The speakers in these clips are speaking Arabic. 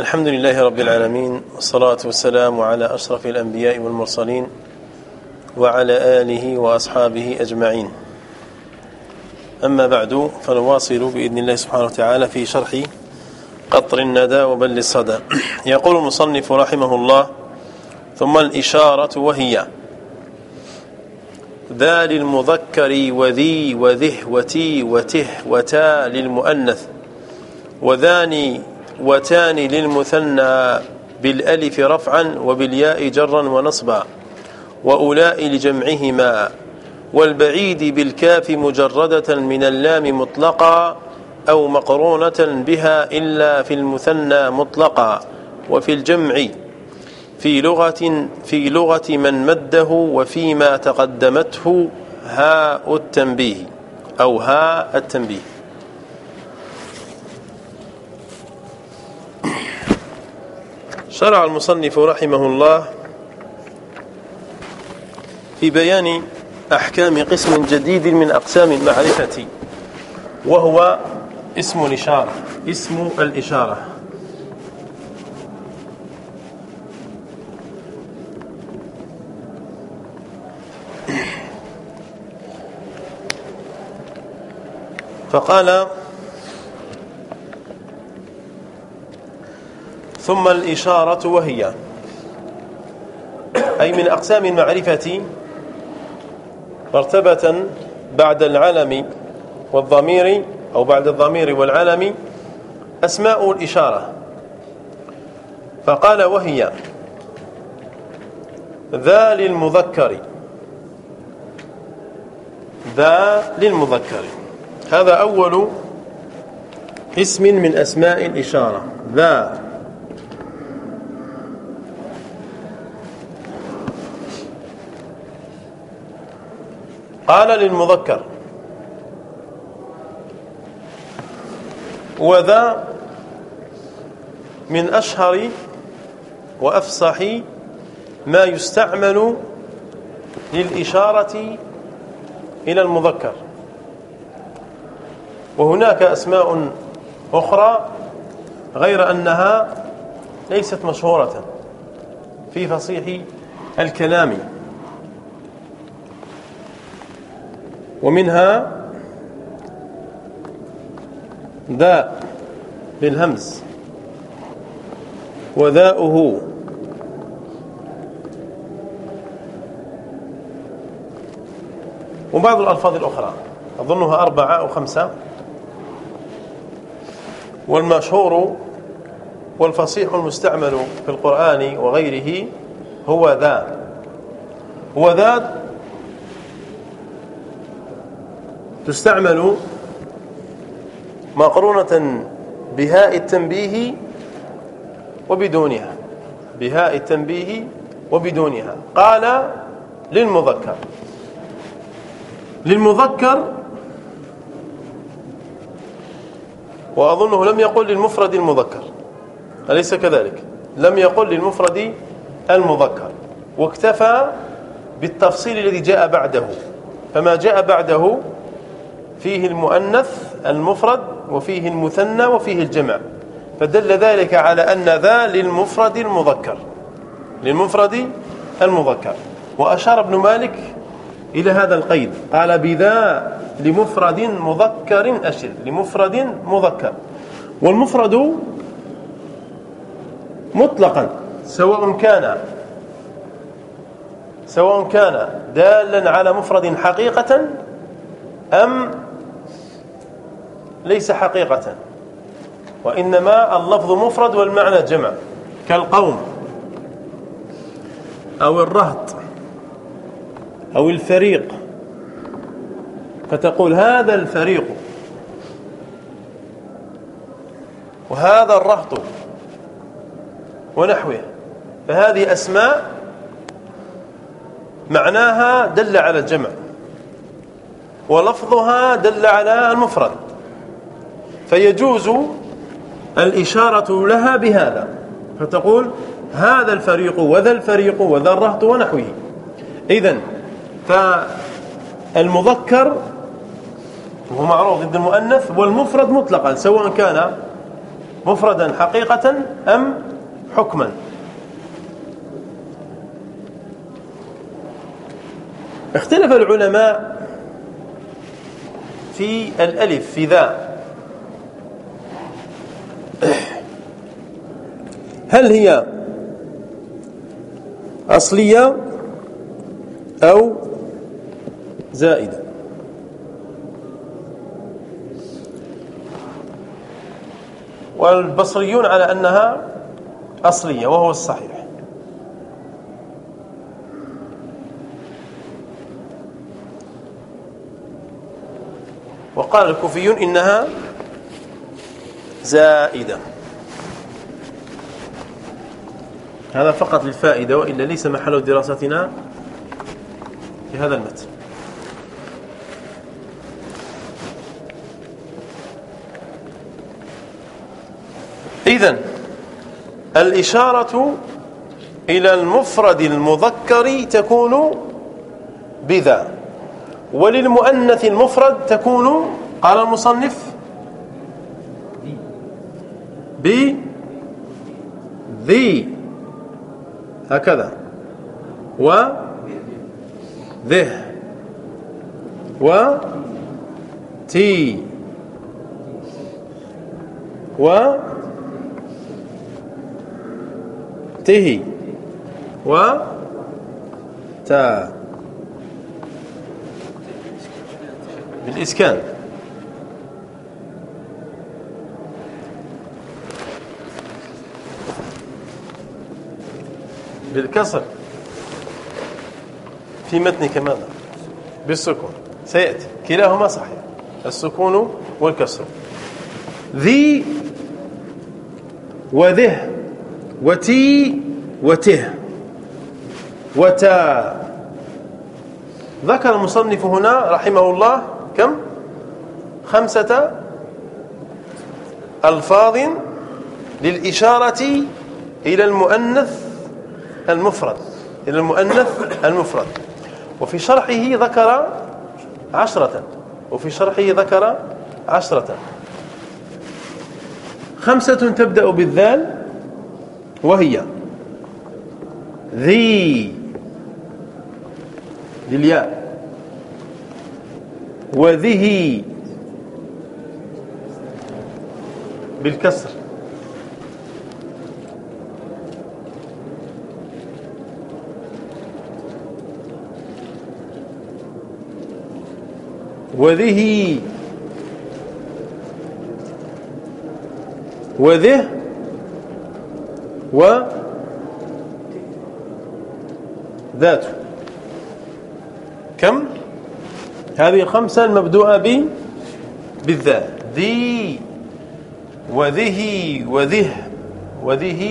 الحمد لله رب العالمين والصلاة والسلام على أشرف الأنبياء والمرسلين وعلى آله وأصحابه أجمعين أما بعد فنواصل بإذن الله سبحانه وتعالى في شرح قطر الندى وبل الصدى يقول المصنف رحمه الله ثم الإشارة وهي ذا للمذكر وذي وذه وتي وته وتا للمؤنث وذاني وتان للمثنى بالألف رفعا وبالياء جرا ونصبا وأولاء لجمعهما والبعيد بالكاف مجردة من اللام مطلقا أو مقرونة بها إلا في المثنى مطلقا وفي الجمع في لغة في لغة من مده وفيما تقدمته هاء التنبيه أو هاء التنبيه. شرع المصنف رحمه الله في بيان أحكام قسم جديد من أقسام المعرفة وهو اسم الإشارة اسم الإشارة. فقال ثم الإشارة وهي. أي من أقسام المعرفة مرتبة بعد العلم والضمير أو بعد الضمير والعلم أسماء الإشارة. فقال وهي ذا للمذكر. ذا للمذكر. هذا أول اسم من أسماء الإشارة. ذا. قال للمذكر. وذا من أشهر وأفصح ما يستعمل للإشارة إلى المذكر. وهناك أسماء أخرى غير أنها ليست مشهورة في فصيح الكلام. ومنها ذا بالهمز وذاؤه وبعض الألفاظ الأخرى أظنها أربعة أو خمسة. والمشهور والفصيح المستعمل في القرآن وغيره هو ذا هو ذا تستعمل مقرونة بهاء التنبيه وبدونها. بهاء التنبيه وبدونها. قال للمذكر. للمذكر وأظنه لم يقل للمفرد المذكر. أليس كذلك؟ لم يقل للمفرد المذكر. واكتفى بالتفصيل الذي جاء بعده. فما جاء بعده فيه المؤنث المفرد وفيه المثنى وفيه الجمع. فدل ذلك على أن ذا للمفرد المذكر. للمفرد المذكر. وأشار ابن مالك إلى هذا القيد. قال بذا لمفرد مذكر أشر. لمفرد مذكر. والمفرد مطلقا. سواء كان سواء كان دالا على مفرد حقيقة أم ليس حقيقة. وإنما اللفظ مفرد والمعنى جمع. كالقوم أو الرهط أو الفريق. فتقول هذا الفريق. وهذا الرهط ونحوه. فهذه أسماء معناها دل على الجمع. ولفظها دل على المفرد. فيجوز الإشارة لها بهذا. فتقول هذا الفريق وذا الفريق وذا الرهط ونحوه. إذن فالمذكر هو معروف ضد المؤنث والمفرد مطلقا سواء كان مفردا حقيقة أم حكما. اختلف العلماء في الألف في ذا. هل هي أصلية أو زائدة؟ والبصريون على أنها أصلية وهو الصحيح. وقال الكوفيون إنها زائدة. هذا فقط للفائدة وإلا ليس محل دراستنا في هذا المتن. إذن الإشارة إلى المفرد المذكر تكون بذا وللمؤنث المفرد تكون قال المصنف بذي هكذا. و ذه. و تي و ته. و تا بالإسكان. بالكسر. في متنك ماذا بالسكون. سيأتي. كلاهما صحيح. السكون والكسر. ذي وذه وتي وته. وتا. ذكر المصنف هنا رحمه الله كم؟ خمسة ألفاظ للإشارة إلى المؤنث المفرد. إلى المؤنث المفرد. وفي شرحه ذكر عشرة. وفي شرحه ذكر عشرة. خمسة تبدأ بالذال وهي ذي. للياء وذه. بالكسر. وذه وذه. و. ذاته كم؟ هذه الخمسة المبدوءة ب بالذات ذي. وذه وذه. وذه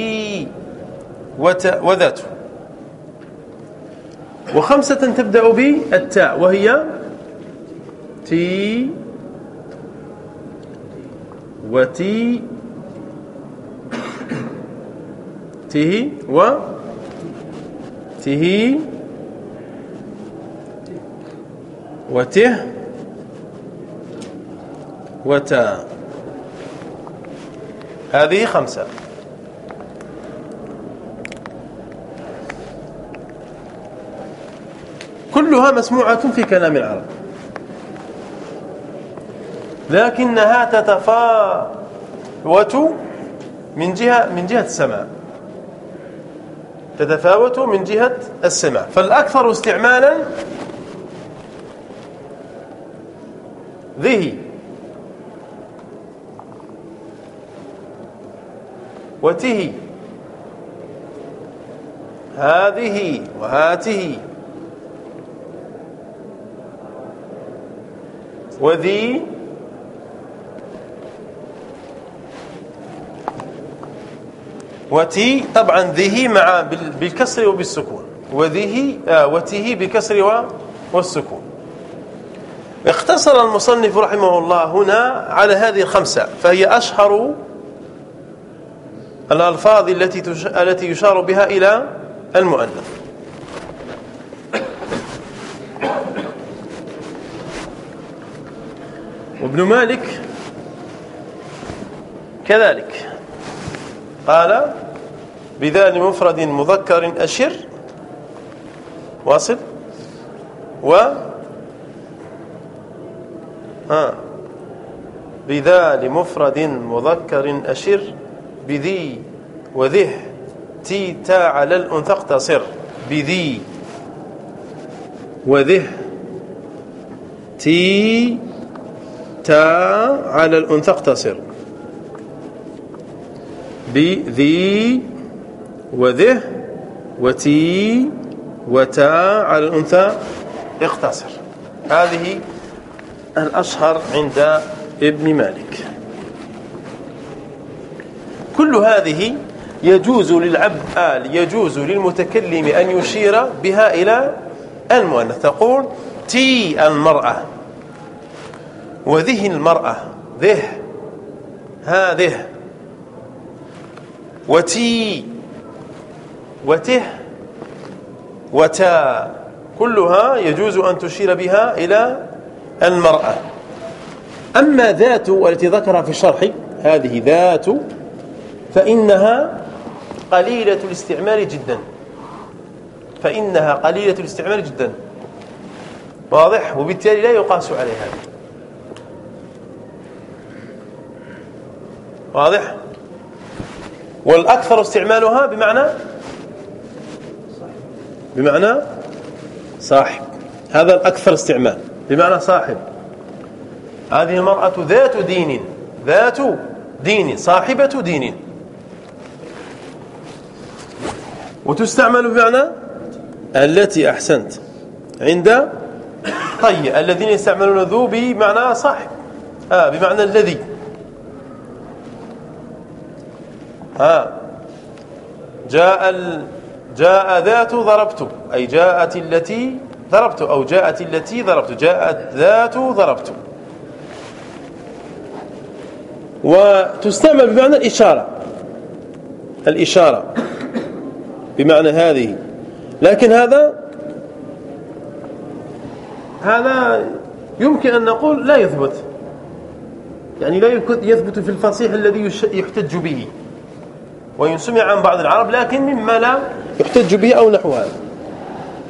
وت وذاته وخمسة تبدأ بالتاء وهي تي وتي ته و ته وته وتا هذه خمسة. كلها مسموعة في كلام العرب. لكنها تتفاوت من جهة من جهة السماء. تتفاوت من جهة السمع فالأكثر استعمالا ذه وته هذه وهاته. وذي وتي طبعا ذه مع بالكسر وبالسكون. وذه آه بكسر والسكون. اختصر المصنف رحمه الله هنا على هذه الخمسة فهي أشهر الألفاظ التي التي يشار بها إلى المؤنث وابن مالك كذلك. قال بذا لمفرد مذكر أشر واصل؟ و ها بذا لمفرد مذكر أشر بذي وذه تي تا على الأنثى اقتصر بذي وذه تي تا على الأنثى اقتصر. بذي وذه وتي وتا على الأنثى. اقتصر. هذه الأشهر عند ابن مالك. كل هذه يجوز للعبد آل يجوز للمتكلم أن يشير بها إلى المؤنث. تقول تي المرأة. وذه المرأة. ذه. هذه. وتي. وته. وتا. كلها يجوز أن تشير بها إلى المرأة. أما ذات والتي ذكرها في الشرح هذه ذات فإنها قليلة الاستعمال جدا. فإنها قليلة الاستعمال جدا. واضح؟ وبالتالي لا يقاس عليها. واضح؟ والأكثر استعمالها بمعنى بمعنى صاحب. هذا الأكثر استعمال. بمعنى صاحب. هذه المرأة ذات دين ذات دين صاحبة دين. وتستعمل بمعنى التي أحسنت. عند طي الذين يستعملون ذو بمعنى صاحب. آه بمعنى الذي. ها. جاء ال... جاء ذات ضربت. أي جاءت التي ضربت أو جاءت التي ضربت. جاءت ذات ضربت. وتستعمل بمعنى الإشارة. الإشارة. بمعنى هذه. لكن هذا هذا يمكن أن نقول لا يثبت. يعني لا يثبت في الفصيح الذي يحتج به. وإن سمع عن بعض العرب لكن مما لا يحتج به أو نحو هذا.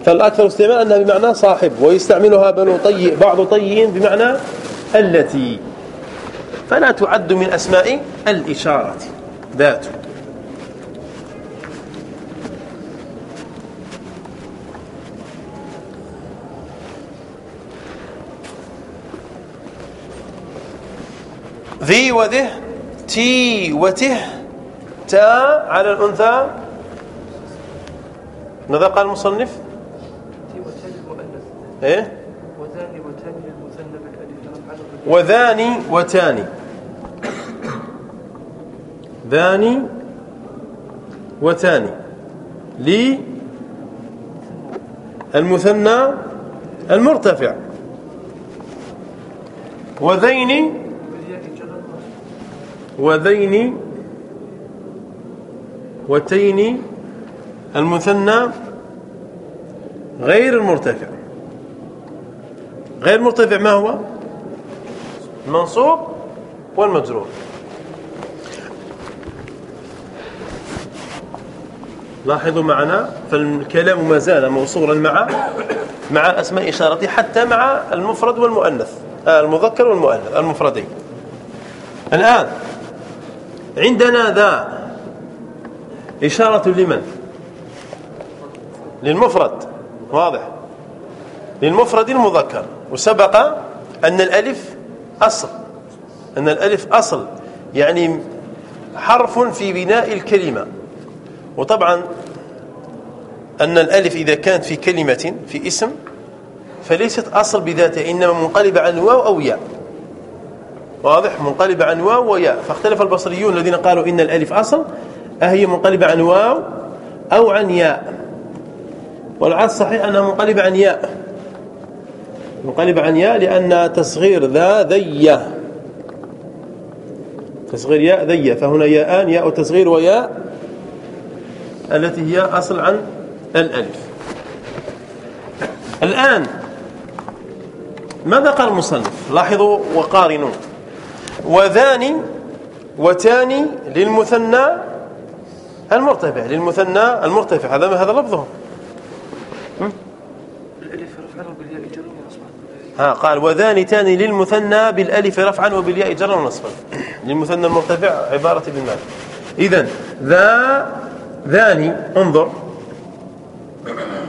فالأكثر استعمال أنها بمعنى صاحب ويستعملها بنو طي بعض طيين بمعنى التي. فلا تعد من أسماء الإشارة ذات ذي وذه تي وته تاء على الأنثى. ماذا قال المصنف؟ إيه؟ وذاني وتاني المثنى وذاني وتاني ذاني وتاني لي المثنى المرتفع. وذين؟ وذين وتين المثنى غير المرتفع. غير المرتفع ما هو؟ المنصوب والمجرور. لاحظوا معنا فالكلام ما زال موصولا مع مع أسماء اشارته حتى مع المفرد والمؤنث آه، المذكر والمؤنث المفردين. الآن عندنا ذا إشارة لمن؟ للمفرد واضح. للمفرد المذكر. وسبق أن الألف أصل. أن الألف أصل يعني حرف في بناء الكلمة. وطبعا أن الألف إذا كانت في كلمة في اسم فليست أصل بذاتها إنما منقلب عن واو أو ياء. واضح؟ منقلبة عن واو وياء. فاختلف البصريون الذين قالوا إن الألف أصل أهي منقلبة عن واو أو عن ياء. والعكس صحيح أنها منقلبة عن ياء. منقلبة عن ياء لأن تصغير ذا ذي تصغير ياء ذي فهنا ياءان ياء تصغير وياء. التي هي أصل عن الألف. الآن ماذا قال المصنف؟ لاحظوا وقارنوا. وذاني وتاني للمثنى المرتفع للمثنى المرتفع هذا هذا لفظه. ها قال وذان تاني للمثنى بالألف رفعا وبالياء جرا ونصبا. للمثنى المرتفع عبارة بالمال اذا ذا ذاني انظر.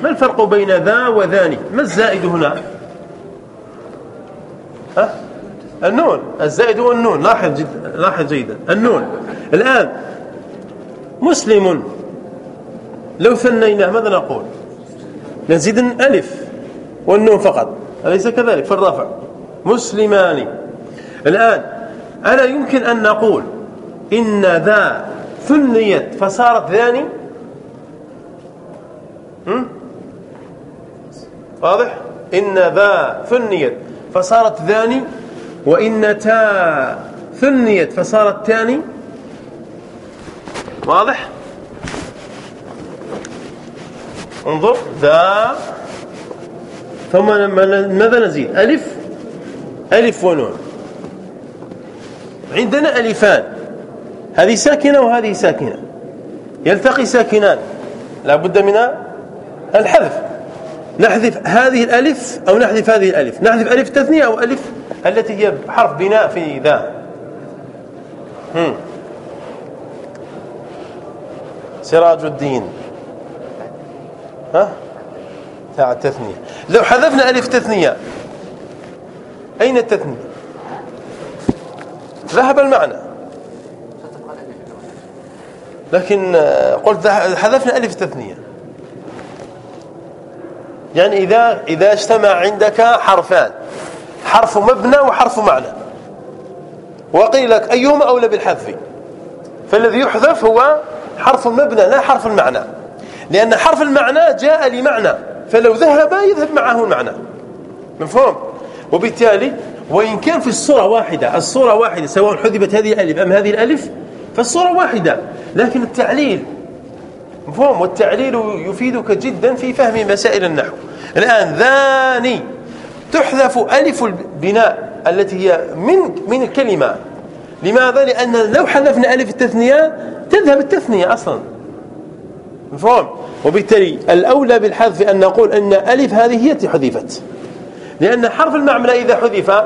ما الفرق بين ذا وذاني؟ ما الزائد هنا؟ ها؟ النون. الزائد هو النون لاحظ جد لاحظ جيدا. النون. الآن مسلم. لو ثنيناه ماذا نقول؟ نزيد ألف والنون فقط أليس كذلك؟ في الرفع. مسلمان. الآن ألا يمكن أن نقول إن ذا ثنيت فصارت ذاني؟ واضح؟ إن ذا ثنيت فصارت ذاني وإن تا ثنيت فصارت تاني؟ واضح؟ انظر ذا ثم ماذا نزيد؟ ألف ألف ونون. عندنا ألفان. هذه ساكنة وهذه ساكنة. يلتقي ساكنان. لا بد من الحذف. نحذف هذه الألف أو نحذف هذه الألف؟ نحذف ألف تثنية أو ألف التي هي حرف بناء في ذا. هم. سراج الدين. ها؟ تاع التثنية لو حذفنا ألف تثنية. أين التثنية؟ ذهب المعنى. لكن قلت حذفنا ألف تثنية. يعني إذا إذا اجتمع عندك حرفان. حرف مبنى وحرف معنى. وقيل لك أيهما أولى بالحذف؟ فالذي يحذف هو حرف المبنى لا حرف المعنى. لأن حرف المعنى جاء لمعنى فلو ذهب يذهب معه المعنى. مفهوم؟ وبالتالي وإن كان في الصورة واحدة الصورة واحدة سواء حذبت هذه الألف أم هذه الألف فالصورة واحدة. لكن التعليل مفهوم؟ والتعليل يفيدك جدا في فهم مسائل النحو. الآن ذاني تحذف ألف البناء التي هي من من الكلمة لماذا؟ لأن لو حذفنا ألف التثنية تذهب التثنية أصلا. مفهوم؟ وبالتالي الأولى بالحذف أن نقول أن ألف هذه هي التي حذفت. لأن حرف المعتل إذا حذف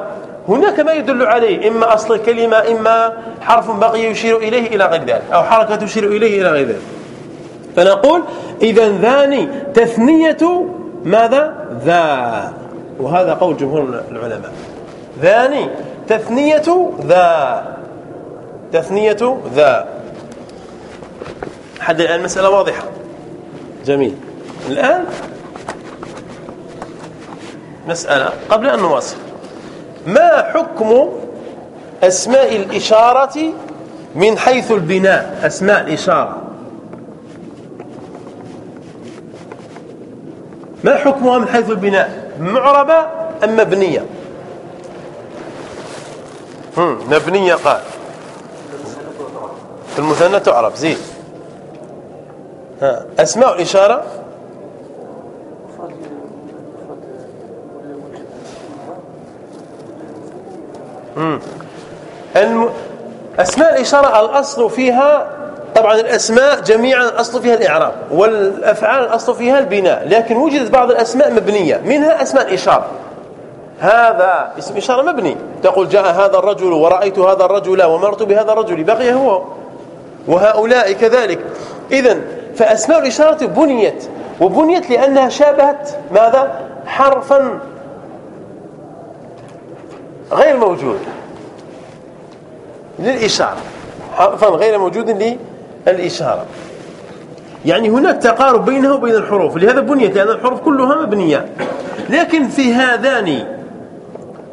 هناك ما يدل عليه إما أصل الكلمة إما حرف بقي يشير إليه إلى غير ذلك أو حركة تشير إليه إلى غير ذلك. فنقول إذا ذاني تثنية ماذا؟ ذا. وهذا قول جمهور العلماء. ذاني تثنية ذا. تثنية ذا. حد الآن مسألة واضحة. جميل. الآن مسألة قبل أن نواصل. ما حكم أسماء الإشارة من حيث البناء؟ أسماء الإشارة. ما حكمها من حيث البناء؟ معربة أم مبنية؟ مبنية قال. المثنى تعرب زين. ها أسماء الإشارة؟ الم... أسماء الإشارة الأصل فيها طبعا الأسماء جميعا الأصل فيها الإعراب والأفعال الأصل فيها البناء لكن وجدت بعض الأسماء مبنية منها أسماء الإشارة. هذا اسم إشارة مبني تقول جاء هذا الرجل ورأيت هذا الرجل ومرت بهذا الرجل بقي هو. وهؤلاء كذلك. إذا فأسماء الإشارة بنيت وبنيت لأنها شابهت ماذا؟ حرفا غير موجود للإشارة. حرفا غير موجود للإشارة. يعني هناك تقارب بينها وبين الحروف لهذا بنيت لأن الحروف كلها مبنية. لكن في هذان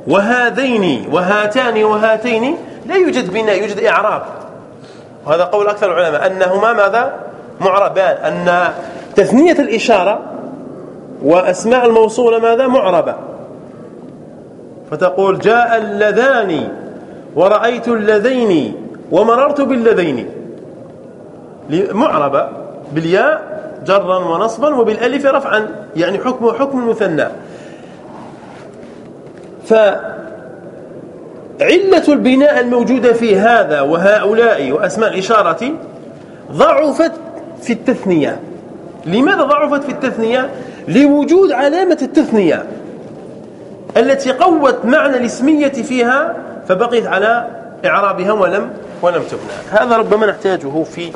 وهذين وهاتان وهاتين لا يوجد بناء يوجد إعراب. وهذا قول أكثر العلماء. أنهما ماذا؟ معربان. أن تثنية الإشارة وأسماء الموصولة ماذا؟ معربة. فتقول جاء اللذان ورأيت اللذين ومررت باللذين. معربة بالياء جرا ونصبا وبالألف رفعا يعني حكم حكم المثنى فعلة البناء الموجودة في هذا وهؤلاء وأسماء الإشارة ضعفت في التثنية. لماذا ضعفت في التثنية؟ لوجود علامة التثنية التي قوت معنى الاسمية فيها فبقيت على إعرابها ولم ولم تبنى. هذا ربما نحتاجه في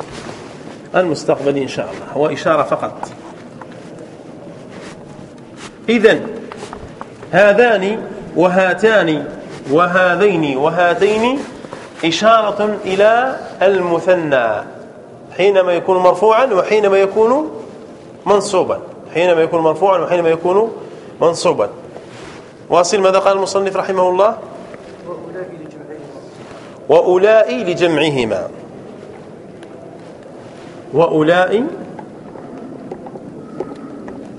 المستقبل إن شاء الله. هو إشارة فقط. إذا هذان وهاتان وهذين وهاتين إشارة إلى المثنى حينما يكون مرفوعا وحينما يكون منصوبا. حينما يكون مرفوعا وحينما يكون منصوبا. واصل ماذا قال المصنف رحمه الله؟ وأولئي لجمعهما. وأولئي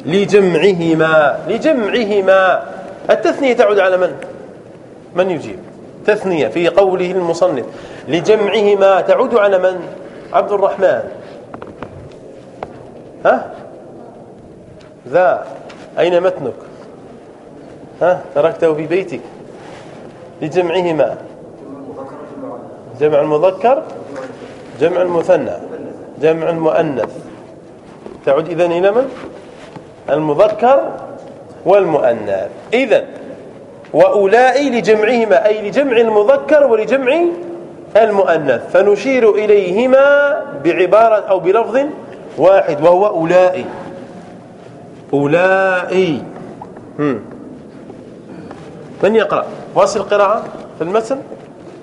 لجمعهما لجمعهما. التثنية تعود على من؟ من يجيب؟ تثنية في قوله المصنف لجمعهما تعود على من؟ عبد الرحمن. ها؟ ذا. أين متنك؟ ها؟ تركته في بيتك. لجمعهما. جمع المذكر جمع المثنى جمع المؤنث. تعود إذن إلى من؟ المذكر والمؤنث. إذن وأولئي لجمعهما أي لجمع المذكر ولجمع المؤنث. فنشير إليهما بعبارة أو بلفظ واحد وهو أولئي أولئي من يقرأ؟ واصل القراءة في المتن؟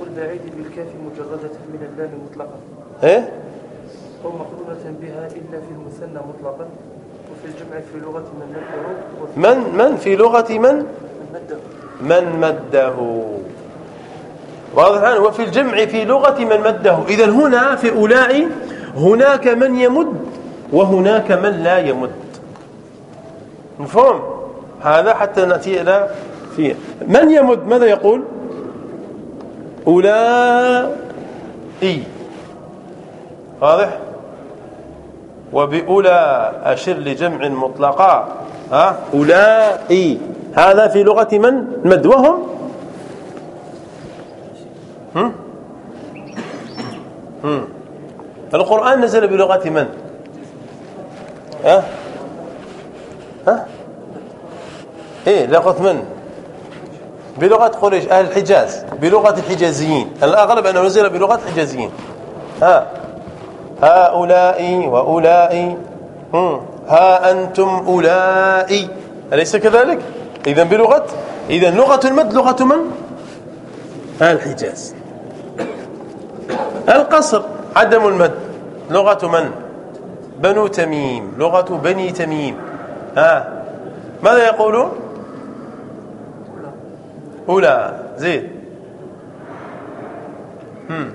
والبعيد بالكاف مجردة من اللام مطلقا. إيه؟ أو مقرونة بها إلا في المثنى مطلقا. وفي الجمع في لغة من مده من؟ من في لغة من؟ من من مده. واضح وفي الجمع في لغة من مده. إذا هنا في أولئك هناك من يمد وهناك من لا يمد. مفهوم؟ هذا حتى نأتي إلى فيه من يمد؟ ماذا يقول؟ أولئي واضح؟ وبأولى أشر لجمع مطلقا. ها؟ أولئي هذا في لغة من؟ مد. وهم؟ هم؟ هم. القرآن نزل بلغة من؟ ها؟ ها؟ إيه لغة من؟ بلغة قريش أهل الحجاز بلغة الحجازيين. الأغلب أنه نزل بلغة الحجازيين. ها؟ هؤلاء وأولئي. ها أنتم أولئي. أليس كذلك؟ إذا بلغة إذا لغة المد لغة من؟ الحجاز. القصر عدم المد. لغة من؟ بنو تميم. لغة بني تميم. ها. ماذا يقولون؟ أولى. زيد. هم.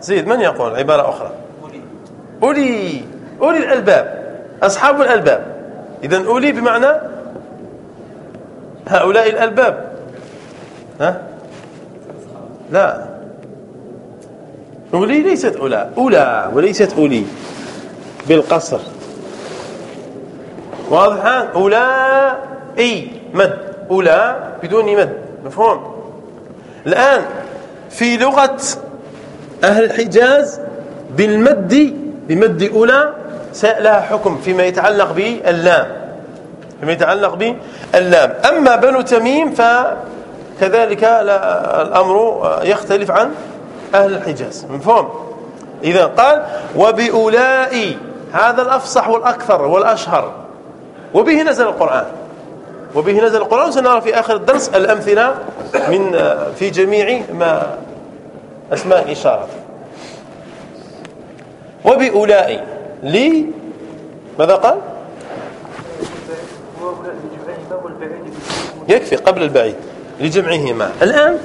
زيد من يقول؟ عبارة أخرى. أولي. أولي الألباب. أصحاب الألباب. إذا أولي بمعنى هؤلاء الألباب. ها؟ لا. أولي ليست أولى. أولى وليست أولي. بالقصر. واضح أولئي مد أولى بدون مد مفهوم؟ الآن في لغة أهل الحجاز بالمد بمد أولى لها حكم فيما يتعلق باللام فيما يتعلق باللام أما بنو تميم فكذلك الأمر يختلف عن أهل الحجاز. مفهوم؟ إذا قال وبأولئي هذا الأفصح والأكثر والأشهر. وبه نزل القرآن. وبه نزل القرآن وسنرى في آخر الدرس الأمثلة من في جميع ما أسماء الإشارة وبأولئي لي؟ ماذا قال؟ يكفي قبل البعيد لجمعهما. الآن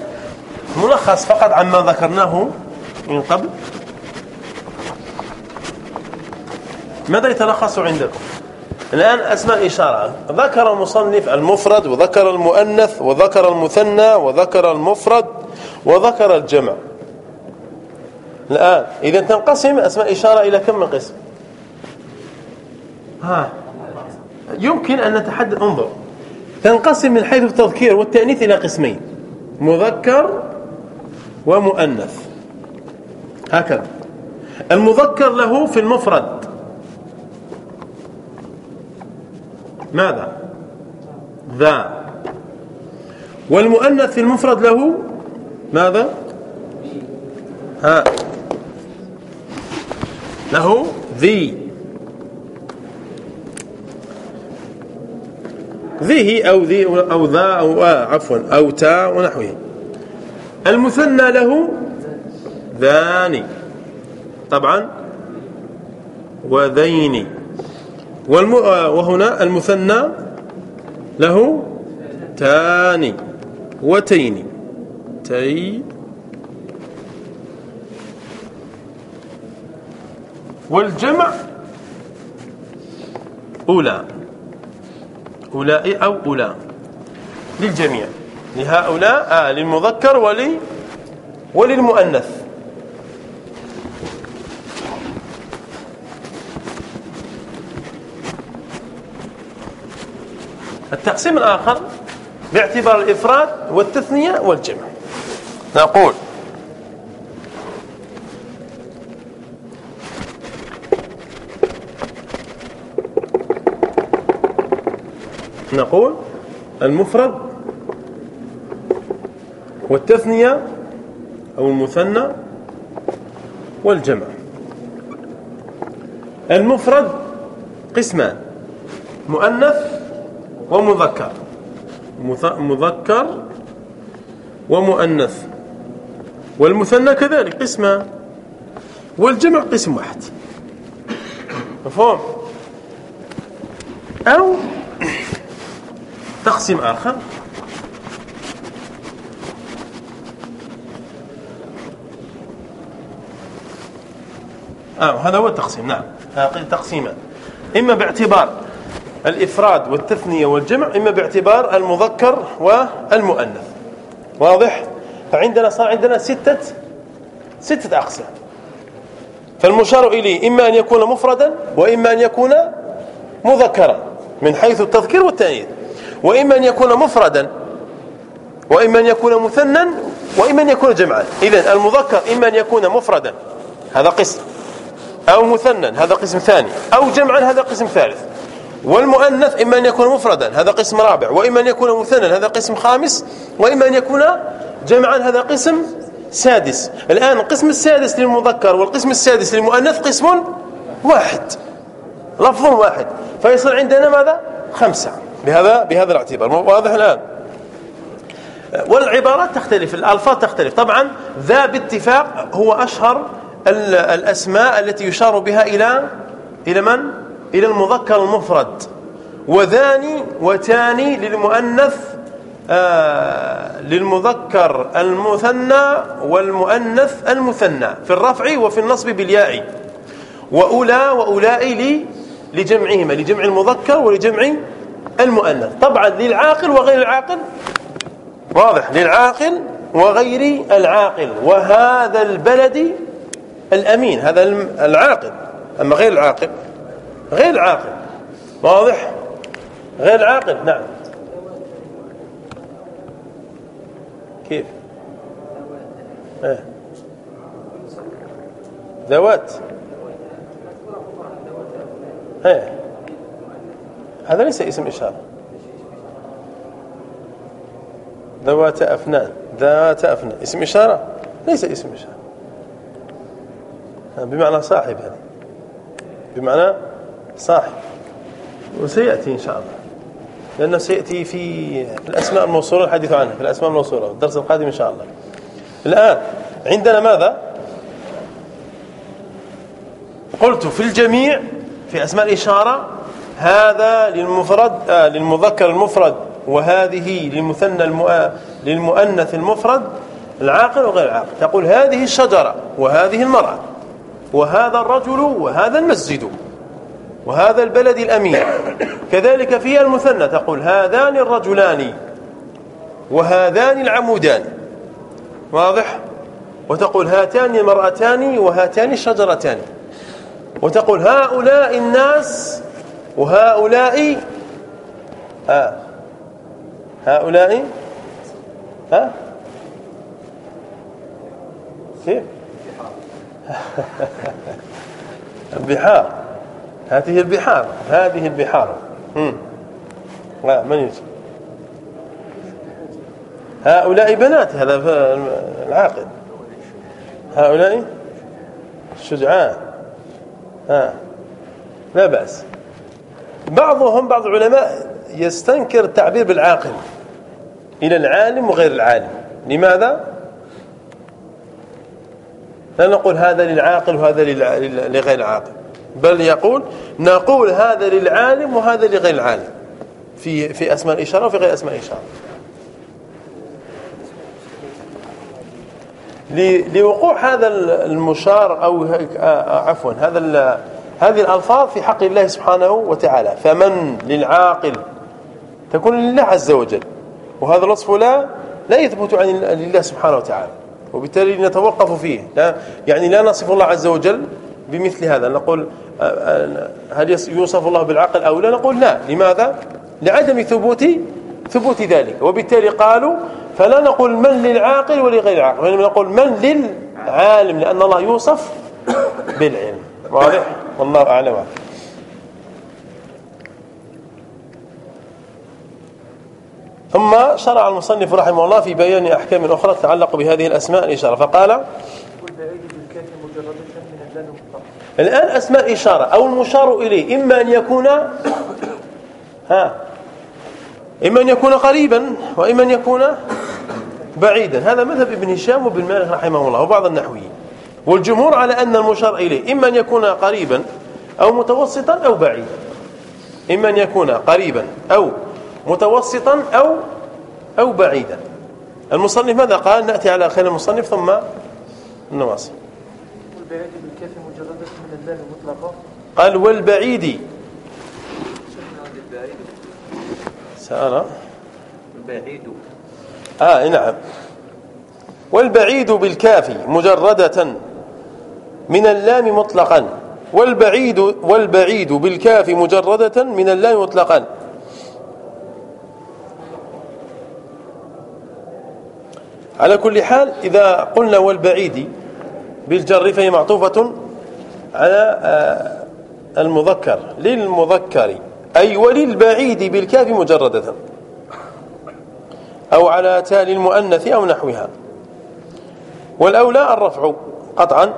ملخص فقط عما ذكرناه من قبل. ماذا يتلخص عندكم؟ الآن أسماء إشارة ذكر المصنف المفرد وذكر المؤنث وذكر المثنى وذكر المفرد وذكر الجمع. الآن إذا تنقسم أسماء إشارة إلى كم من قسم؟ ها. يمكن أن نتحدث انظر. تنقسم من حيث التذكير والتأنيث إلى قسمين مذكر ومؤنث. هكذا. المذكر له في المفرد. ماذا؟ ذا. والمؤنث في المفرد له ماذا؟ ها. له ذي. ذي أو ذي أو ذا أو آه عفوا أو تا ونحوه. المثنى له ذاني. طبعا وذين. والم... وهنا المثنى له تاني وتين. تي. والجمع أولى. أولاء أو أولى للجميع. لهؤلاء آه للمذكر ولي وللمؤنث. التقسيم الآخر باعتبار الإفراد والتثنية والجمع. نقول نقول المفرد والتثنية أو المثنى والجمع. المفرد قسمان مؤنث ومذكر. مذكر ومؤنث. والمثنى كذلك قسمان والجمع قسم واحد. مفهوم؟ تقسيم آخر. آه هذا هو التقسيم. نعم. تقسيمان. إما باعتبار الإفراد والتثنية والجمع إما باعتبار المذكر والمؤنث. واضح؟ فعندنا صار عندنا ستة ستة أقسام. فالمشار إليه إما أن يكون مفردا وإما أن يكون مذكرا من حيث التذكير والتأنيث وإما أن يكون مفردا وإما أن يكون مثنى وإما أن يكون جمعا. إذن المذكر إما أن يكون مفردا هذا قسم. أو مثنى هذا قسم ثاني. أو جمعا هذا قسم ثالث. والمؤنث إما أن يكون مفردا هذا قسم رابع. وإما أن يكون مثنى هذا قسم خامس. وإما أن يكون جمعا هذا قسم سادس. الآن القسم السادس للمذكر والقسم السادس للمؤنث قسم واحد لفظ واحد. فيصل عندنا ماذا؟ خمسة. بهذا بهذا الاعتبار. واضح الآن. والعبارات تختلف الألفاظ تختلف. طبعا ذا باتفاق هو أشهر الأسماء التي يشار بها إلى إلى من؟ إلى المذكر المفرد. وذاني وتاني للمؤنث آه للمذكر المثنى والمؤنث المثنى في الرفع وفي النصب بالياء. وأولى وأولاء لجمعهما لجمع المذكر ولجمع المؤنث. طبعا للعاقل وغير العاقل. واضح. للعاقل وغير العاقل. وهذا البلد الأمين. هذا العاقل. أما غير العاقل غير العاقل. واضح؟ غير العاقل. نعم. كيف؟ إيه. ذوات. إيه. هذا ليس اسم إشارة. ذوات أفنان ذات أفنان اسم إشارة؟ ليس اسم إشارة. بمعنى صاحب هذا بمعنى صاحب. وسيأتي إن شاء الله. لأنه سيأتي في الأسماء الموصولة الحديث عنها في الأسماء الموصولة الدرس القادم إن شاء الله. الآن عندنا ماذا؟ قلت في الجميع في أسماء الإشارة هذا للمفرد آه للمذكر المفرد وهذه للمثنى. للمؤنث المفرد العاقل وغير العاقل. تقول هذه الشجرة وهذه المرأة وهذا الرجل وهذا المسجد وهذا البلد الأمين. كذلك في المثنى تقول هذان الرجلان وهذان العمودان. واضح؟ وتقول هاتان المرأتان وهاتان الشجرتان. وتقول هؤلاء الناس وهؤلاء آه هؤلاء ها كيف؟ البحار. هذه البحار هذه البحار. لا من يجب هؤلاء بنات هذا العاقل. هؤلاء شجعان. ها لا بأس. بعضهم بعض العلماء يستنكر التعبير بالعاقل إلى العالم وغير العالم لماذا؟ لا نقول هذا للعاقل وهذا لغير العاقل بل يقول نقول هذا للعالم وهذا لغير العالم في في أسماء الإشارة وفي غير أسماء الإشارة لوقوع هذا المشار أو آه، عفوا هذا هذه الألفاظ في حق الله سبحانه وتعالى. فمن للعاقل تكون لله عز وجل. وهذا الوصف لا لا يثبت عن لله سبحانه وتعالى. وبالتالي نتوقف فيه. لا يعني لا نصف الله عز وجل بمثل هذا. نقول آه، آه، هل يوصف الله بالعقل أو لا؟ نقول لا. لماذا؟ لعدم ثبوت ثبوت ذلك. وبالتالي قالوا فلا نقول من للعاقل ولغير العاقل. وإنما نقول من للعالم لأن الله يوصف بالعلم. واضح؟ والله أعلم. ثم شرع المصنف رحمه الله في بيان أحكام أخرى تتعلق بهذه الأسماء الإشارة فقال الآن أسماء إشارة أو المشار إليه إما أن يكون ها إما أن يكون قريبا وإما أن يكون بعيدا. هذا مذهب ابن هشام وابن مالك رحمه الله وبعض النحويين. والجمهور على أن المشار إليه إما أن يكون قريبا أو متوسطا أو بعيدا. إما أن يكون قريبا أو متوسطا أو أو بعيدا. المصنف ماذا قال؟ نأتي على خير المصنف ثم والبعيد بالكاف مجردة من قال والبعيد. سأرى البعيد. آه نعم. والبعيد بالكاف مجردة من اللام مطلقا والبعيد والبعيد بالكاف مجردة من اللام مطلقا. على كل حال إذا قلنا والبعيد بالجر فهي معطوفة على آه، المذكر للمذكر أي وللبعيد بالكاف مجردة أو على تالي المؤنث أو نحوها. والأولى الرفع قطعا.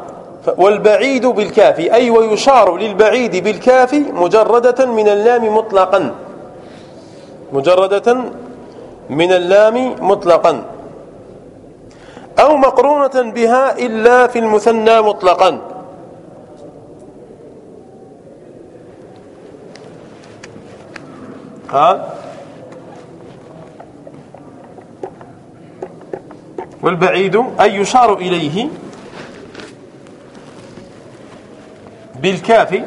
والبعيد بالكاف أي ويشار للبعيد بالكاف مجردة من اللام مطلقا. مجردة من اللام مطلقا. أو مقرونة بها إلا في المثنى مطلقا. ها؟ والبعيد أي يشار إليه بالكاف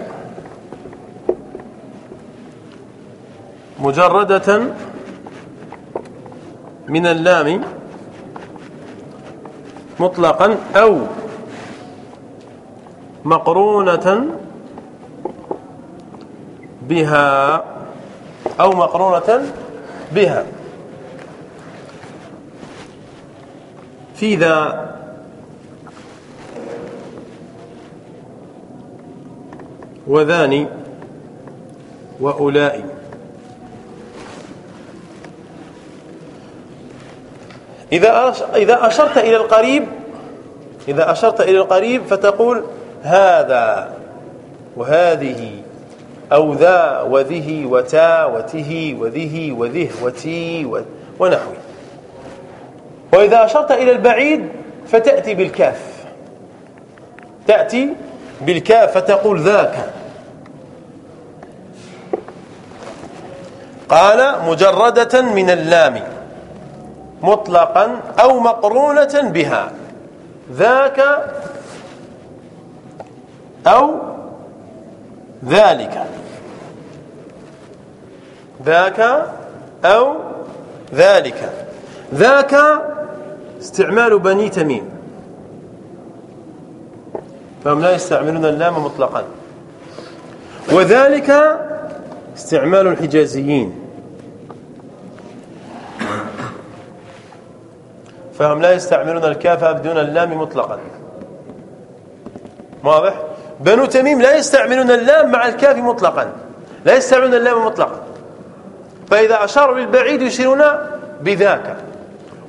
مجردة من اللام مطلقا أو مقرونة بها أو مقرونة بها. في ذا وذاني وأولئك إذا إذا أشرت إلى القريب إذا أشرت إلى القريب فتقول هذا وهذه أو ذا وذه وتا وته وذه وذه وتي ونحوه. وإذا أشرت إلى البعيد فتأتي بالكاف. تأتي بالكاف فتقول ذاك. قال مجردة من اللام مطلقا أو مقرونة بها. ذاك أو ذلك. ذاك أو ذلك. ذاك استعمال بني تميم. فهم لا يستعملون اللام مطلقا. وذلك استعمال الحجازيين. فهم لا يستعملون الكاف بدون اللام مطلقا. واضح؟ بنو تميم لا يستعملون اللام مع الكاف مطلقا. لا يستعملون اللام مطلقا. فإذا أشاروا للبعيد يشيرون بذاك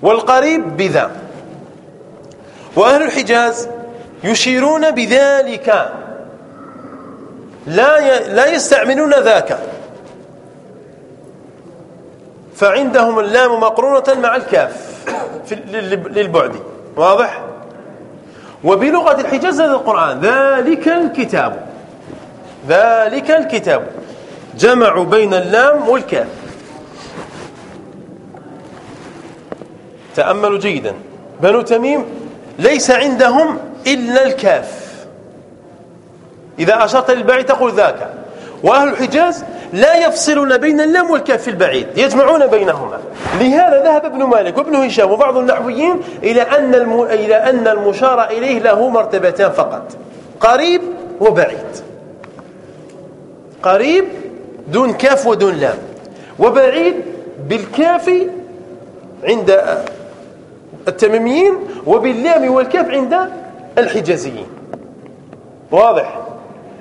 والقريب بذا. وأهل الحجاز يشيرون بذلك. لا لا يستعملون ذاك. فعندهم اللام مقرونة مع الكاف. للبعد. واضح؟ وبلغة الحجاز هذا القرآن ذلك الكتاب. ذلك الكتاب. جمعوا بين اللام والكاف. تأملوا جيدا. بنو تميم ليس عندهم إلا الكاف. إذا أشرت للبعيد تقول ذاك. وأهل الحجاز لا يفصلون بين اللام والكاف في البعيد يجمعون بينهما. لهذا ذهب ابن مالك وابن هشام وبعض النحويين إلى أن الم... إلى أن المشار إليه له مرتبتان فقط قريب وبعيد. قريب دون كاف ودون لام وبعيد بالكاف عند التميميين وباللام والكاف عند الحجازيين. واضح؟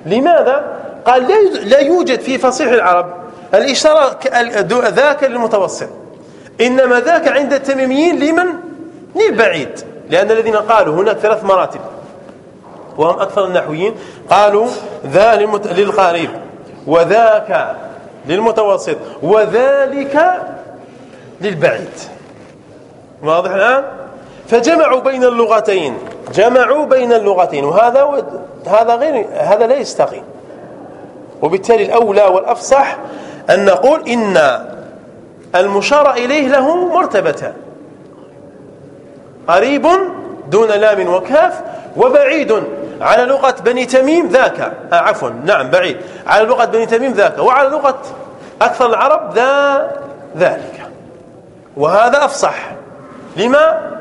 لماذا؟ قال لا يوجد في فصيح العرب الإشارة ذاك للمتوسط إنما ذاك عند التميميين لمن؟ للبعيد لأن الذين قالوا هناك ثلاث مراتب. وهم أكثر النحويين. قالوا ذا للقريب. وذاك للمتوسط. وذلك للبعيد. واضح الآن؟ فجمعوا بين اللغتين. جمعوا بين اللغتين. وهذا هذا غير هذا لا يستقيم. وبالتالي الأولى والأفصح أن نقول إن المشار إليه له مرتبتان قريب دون لام وكاف وبعيد. على لغة بني تميم ذاك. آه عفوا. نعم بعيد. على لغة بني تميم ذاك. وعلى لغة أكثر العرب ذا ذلك. وهذا أفصح. لما؟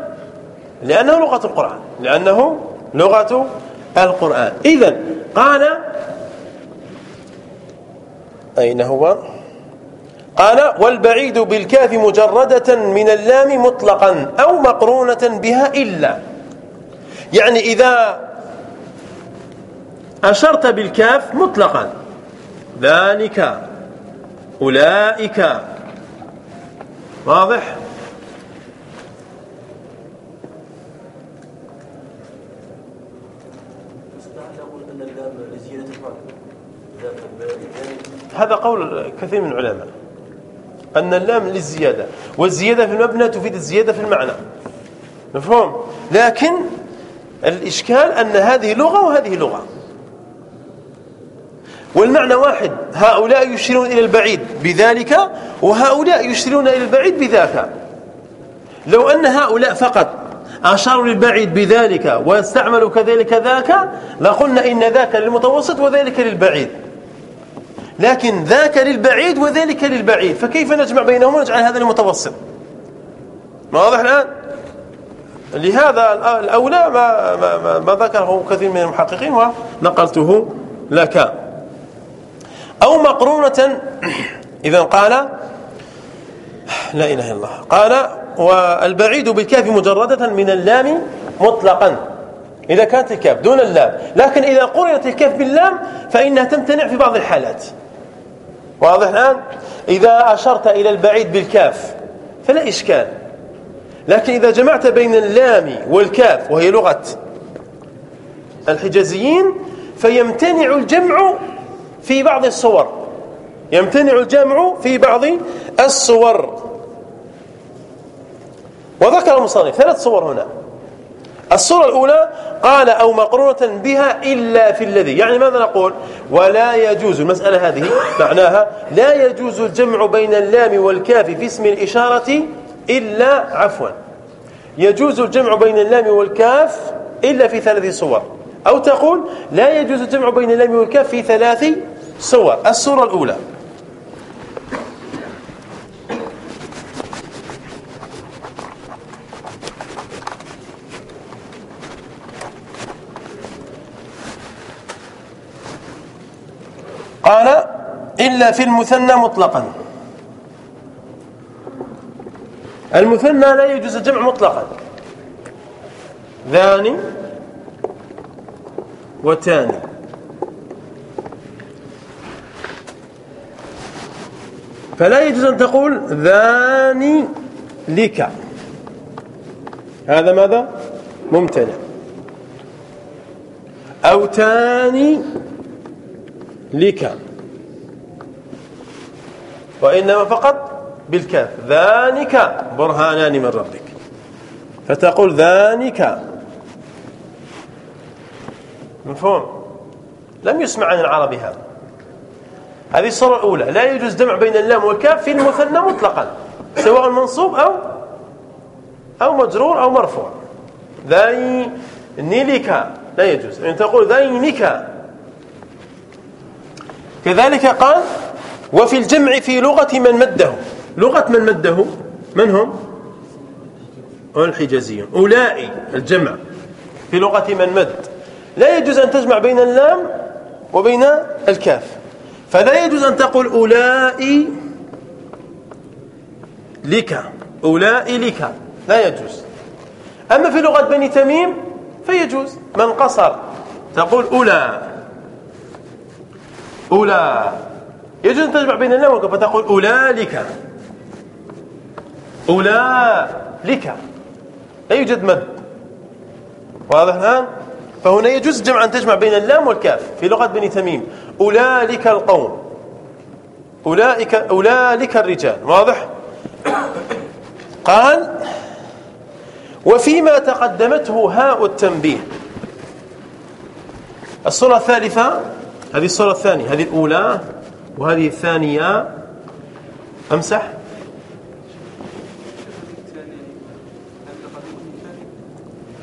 لأنه لغة القرآن. لأنه لغة القرآن. إذا قال أين هو؟ قال والبعيد بالكاف مجردة من اللام مطلقا أو مقرونة بها إلا. يعني إذا أشرت بالكاف مطلقا ذلك أولئك. واضح؟ هذا قول كثير من العلماء أن اللام للزيادة والزيادة في المبنى تفيد الزيادة في المعنى. مفهوم؟ لكن الإشكال أن هذه لغة وهذه لغة. والمعنى واحد هؤلاء يشيرون إلى البعيد بذلك وهؤلاء يشيرون إلى البعيد بذاك. لو أن هؤلاء فقط أشاروا للبعيد بذلك واستعملوا كذلك ذاك لقلنا إن ذاك للمتوسط وذلك للبعيد. لكن ذاك للبعيد وذلك للبعيد. فكيف نجمع بينهما ونجعل هذا المتوسط؟ واضح الآن؟ لهذا الأولى ما, ما, ما ذكره كثير من المحققين ونقلته لك. أو مقرونة. إذا قال لا إله إلا الله. قال والبعيد بالكاف مجردة من اللام مطلقا. إذا كانت الكاف دون اللام. لكن إذا قرنت الكاف باللام فإنها تمتنع في بعض الحالات. واضح الآن؟ إذا أشرت إلى البعيد بالكاف فلا إشكال. لكن إذا جمعت بين اللام والكاف وهي لغة الحجازيين فيمتنع الجمع في بعض الصور. يمتنع الجمع في بعض الصور. وذكر المصنف ثلاث صور هنا. الصورة الأولى قال أو مقرونة بها إلا في الذي. يعني ماذا نقول؟ ولا يجوز المسألة هذه معناها لا يجوز الجمع بين اللام والكاف في اسم الإشارة إلا عفوا يجوز الجمع بين اللام والكاف إلا في ثلاث صور. أو تقول لا يجوز الجمع بين اللام والكاف في ثلاث صور. الصورة الأولى قال إلا في المثنى مطلقا. المثنى لا يجوز الجمع مطلقا. ذاني وتاني فلا يجوز أن تقول ذاني لك. هذا ماذا؟ ممتنع. أو تاني لك وإنما فقط بالكاف. ذانك برهانان من ربك. فتقول ذانك. مفهوم؟ لم يسمع عن العرب هذا. هذه الصورة الأولى. لا يجوز جمع بين اللام والكاف في المثنى مطلقا. سواء منصوب أو أو مجرور أو مرفوع. ذينك لا يجوز. أن تقول ذينك كذلك قال وفي الجمع في لغة من مده. لغة من مده؟ من هم؟ الحجازيون. أولئي الجمع في لغة من مد. لا يجوز أن تجمع بين اللام وبين الكاف. فلا يجوز أن تقول أولئي لك. أولئي لك. لا يجوز. أما في لغة بني تميم فيجوز. من قصر تقول أولى أولى. يجوز أن تجمع بين اللام والكاف فتقول أولئك. أولئك. لا يوجد مد واضح الآن فهنا يجوز جمع أن تجمع بين اللام والكاف في لغة بني تميم. أولئك القوم. أولئك, أولئك الرجال. واضح؟ قال وفيما تقدمته هاء التنبيه. الصورة الثالثة هذه الصورة الثانية هذه الأولى وهذه الثانية. أمسح.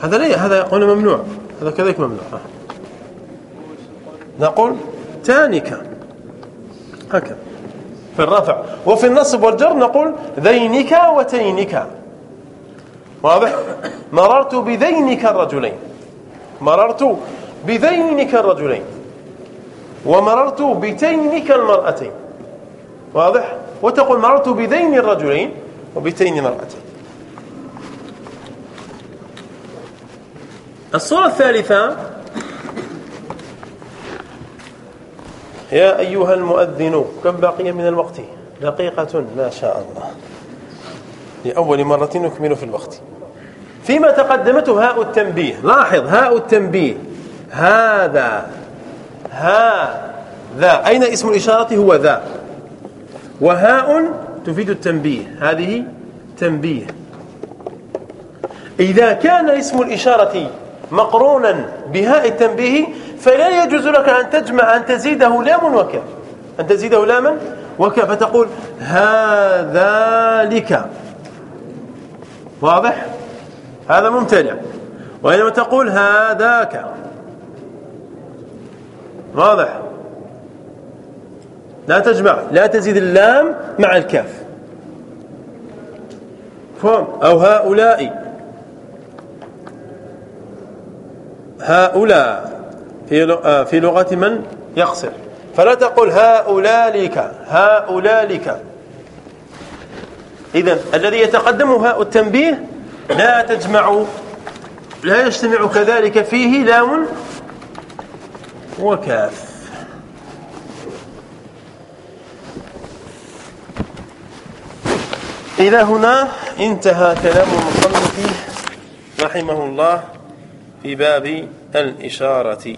هذا ليه؟ هذا يقول ممنوع. هذا كذلك ممنوع. نقول تانك هكذا. في الرفع. وفي النصب والجر نقول ذينك وتينك. واضح؟ مررت بذينك الرجلين. مررت بذينك الرجلين. ومررت بتينك المرأتين. واضح؟ وتقول مررت بذين الرجلين وبتين المرأتين. الصورة الثالثة يا أيها المؤذن كم بقي من الوقت؟ دقيقة ما شاء الله. لأول مرة نكمل في الوقت. فيما تقدمته هاء التنبيه. لاحظ هاء التنبيه. هذا هذا. أين اسم الإشارة؟ هو ذا. وهاء تفيد التنبيه. هذه تنبيه. إذا كان اسم الإشارة مقرونا بهاء التنبيه فلا يجوز لك أن تجمع أن تزيده لام وكاف أن تزيده لاما وكاف فتقول هذا لك واضح؟ هذا ممتنع. وإنما تقول هذاك. واضح. لا تجمع لا تزيد اللام مع الكاف. فهم. أو هؤلاء. هؤلاء. في آه، في لغة من؟ يقصر فلا تقول هؤلاء. لك هؤلاء. لك إذا الذي يتقدم هاء التنبيه لا تجمع لا يجتمع كذلك فيه لام وكاف. إلى هنا انتهى كلام المصنف رحمه الله في باب الإشارة.